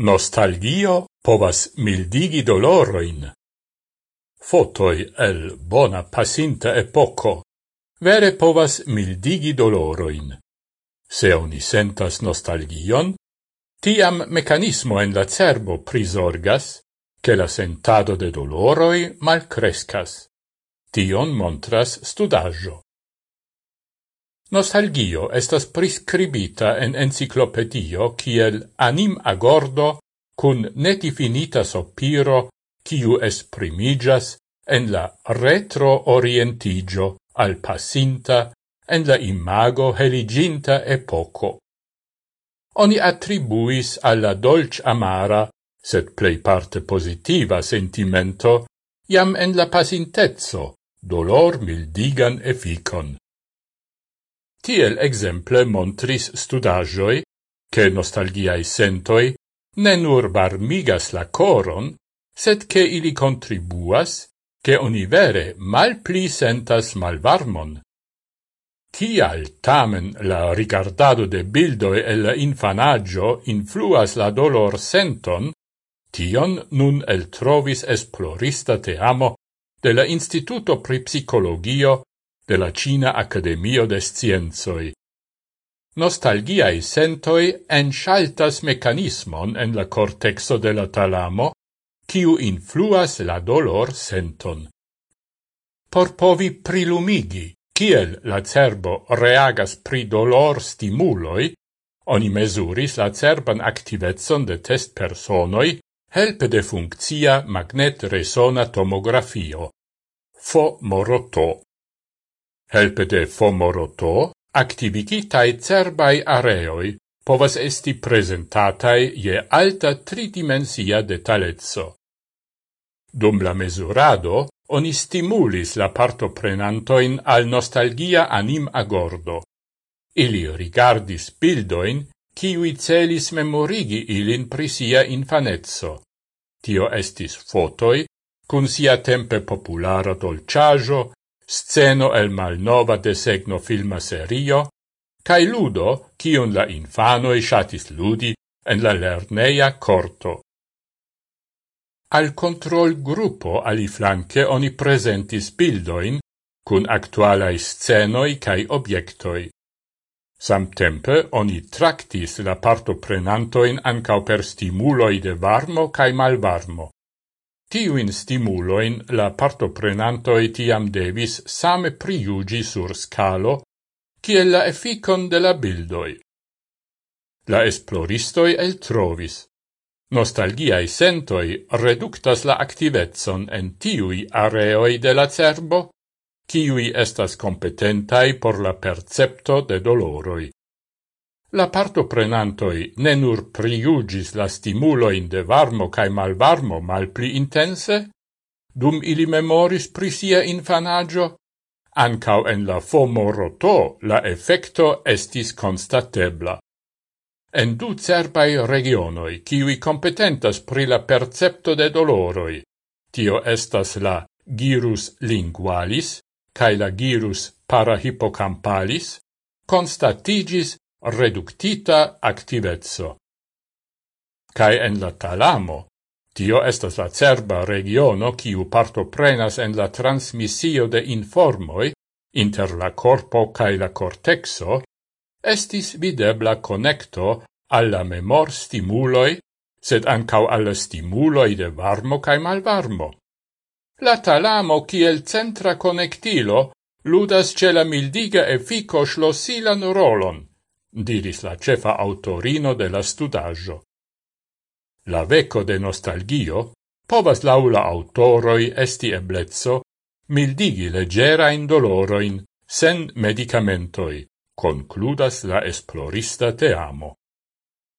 Nostalgio povas mildigi doloroin. Fotoi el bona pasinta epoco vere povas mildigi doloroin. Se oni sentas nostalgion, tiam mecanismo en la cerbo prisorgas che la sentado de doloroi malcrescas. Tion montras studaggio. Nostalgio estas prescribita en enciclopedio kiel anim agordo cun netifinita sopiro kiu esprimigas en la retro-orientigio al passinta en la imago heliginta epoco. Oni attribuis alla dolc amara, sed plei parte positiva sentimento, iam en la pasintezzo, dolor mildigan efficon. Tiel exemple montris studagioi che nostalgiae sentoi ne nur barmigas la coron, sed che ili contribuas, che oni vere mal pli sentas malvarmon. Tial tamen la rigardado de bildoi el infanaggio influas la dolor senton, tion nun el trovis esplorista te amo de la Instituto pri Psicologio de la Cina Academio de Scienzoi. Nostalgiae sentoi enxaltas mecanismon en la cortexo de la talamo, kiu influas la dolor senton. Por povi prilumigi, kiel la cerbo reagas pri dolor stimuloi, oni mesuris la cerban activetson de test personoi helpe de funccia magnet resona tomografio. Fo moroto. Helpe de Fomoroto, activigitae cerbai areoi povas esti presentatai je alta tridimensia detalezzo. Dum la mesurado, oni stimulis la partoprenantoin al nostalgia anim agordo. Ili rigardis bildoin, kiui celis memorigi ilin prisia infanezzo. Tio estis fotoi, cun sia tempe populara dolciajo, sceno el malnova desegno filma serio, cae ludo cion la infanoi shatis ludi en la lerneia corto. Al control gruppo ali flanque oni presentis bildoin cun actualai scenoi cae obiectoi. Samtempe oni tractis la partoprenantoin ancau per stimuloi de varmo cae malvarmo. Tiuin stimuloin la partoprenantoi tiam devis same priugi sur scalo, kiel la efficon de la bildoi. La esploristoi el trovis. Nostalgiae sentoi reductas la activetson en tiui areoi de la cerbo, kiui estas competentai por la percepto de doloroi. La partoprenantoi ne nur priugis la stimuloin de varmo cae malvarmo malpli intense, dum ili memoris pri sia infanaggio, ancau en la fomo roto la effecto estis constatebla. En du cerbai regionoi, kiwi competentas pri la percepto de doloroi, tio estas la girus lingualis, cae la girus parahippocampalis, constatigis reductita activezzo. Cae en la talamo, tio estas la cerba regiono kiu partoprenas en la transmisio de informoi inter la corpo cae la cortexo, estis videbla connecto alla memor stimuloi, sed ancau alla stimuloi de varmo cae malvarmo. La talamo kiel centra connectilo ludas ce la mildiga effico schlossilan rolon, diris la cefa autorino de la studaggio. La veco de nostalgio povas laula autoroi esti eblezzo mildigi leggera in doloroin sen medicamentoi, concludas la esplorista teamo.